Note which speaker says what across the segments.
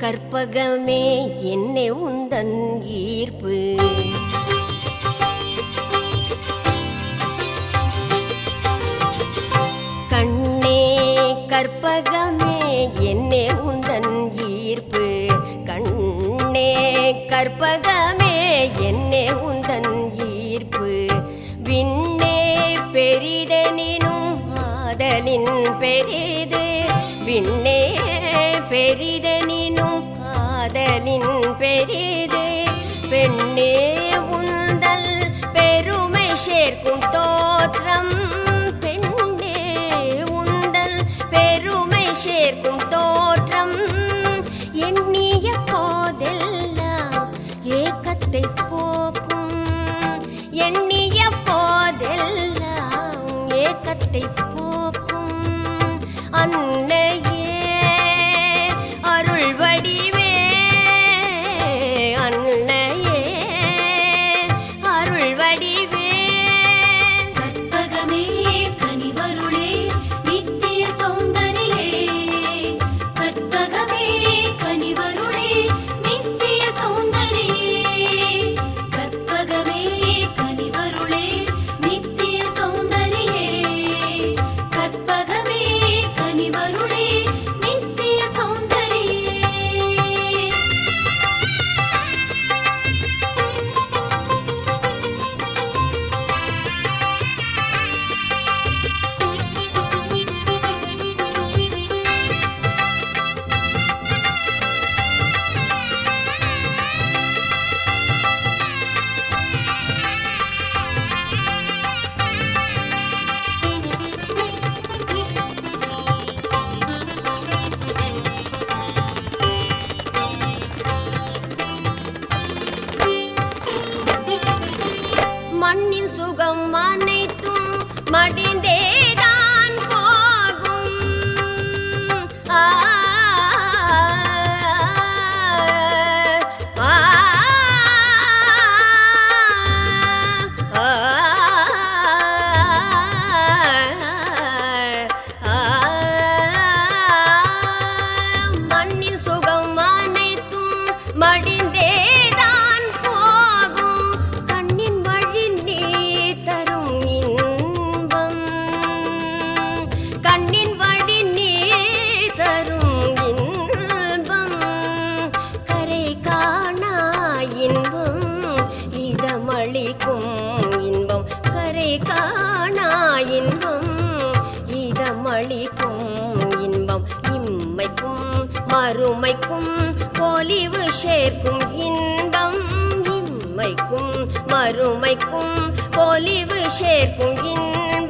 Speaker 1: கற்பகமே என்னை உந்தன் ஈர்ப்பு கண்ணே கற்பகமே என்னை உந்தன் ஈர்ப்பு கண்ணே கற்பகமே என்னை உந்தன் ஈர்ப்பு விண்ணே பெரிதெனினும் ஆதலின் பெரிது. விண்ணே பெரிதெனினும் ஆதலின் பெரிது பெண்ணே உந்தல் பெருமை சேர்க்கும் தோற்றம். பெண்ணே உந்தல் பெருமை சேர்க்கும் தோற்றம். எண்ணிய போதெல்லாம் ஏக்கத்தை போக்கும். எண்ணிய போதெல்லாம் ஏக்கத்தை போக்கும். அன்னையே மறுமைக்கும் பொலிவு சேர்க்கும் இன்பம் இம்மைக்கும் மறுமைக்கும் பொலிவு சேர்க்கும் இன்பம்.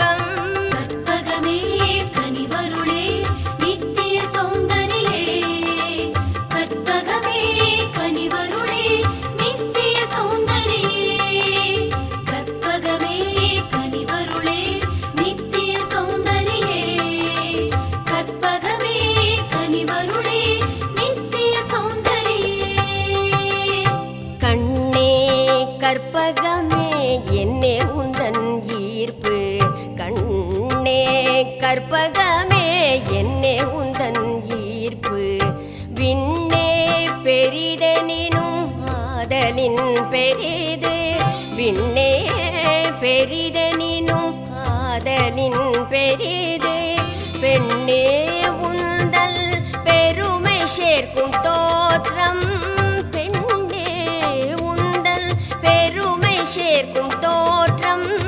Speaker 1: கற்பகமே என்னே உந்தன் ஈர்ப்பு. விண்ணே பெரிதெனினும் ஆதலின் பெரிது. விண்ணே பெரிதெனினும் ஆதலின் பெரிது. பெண்ணே உந்தல் பெருமை சேர்க்கும் தோற்றம். பெண்ணே உந்தல் பெருமை சேர்க்கும் தோற்றம்.